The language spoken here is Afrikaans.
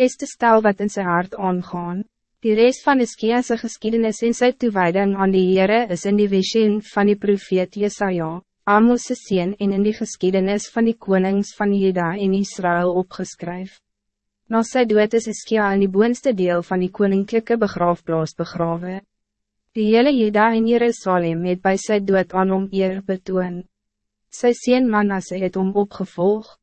is te stel wat in zijn hart aangaan. Die rest van Iskia'se geschiedenis en sy toewijding aan die Heere is in die vision van die profeet Jesaja, Amos' sien en in die geschiedenis van die konings van Juda en Israël opgeskryf. Na sy dood is Iskia in die boonste deel van die koninklijke begraafplaas begrawe. Die hele Juda en Jerusalem het bij sy dood aan hom eer betoon. Sy sien Manasse het hom opgevolgd.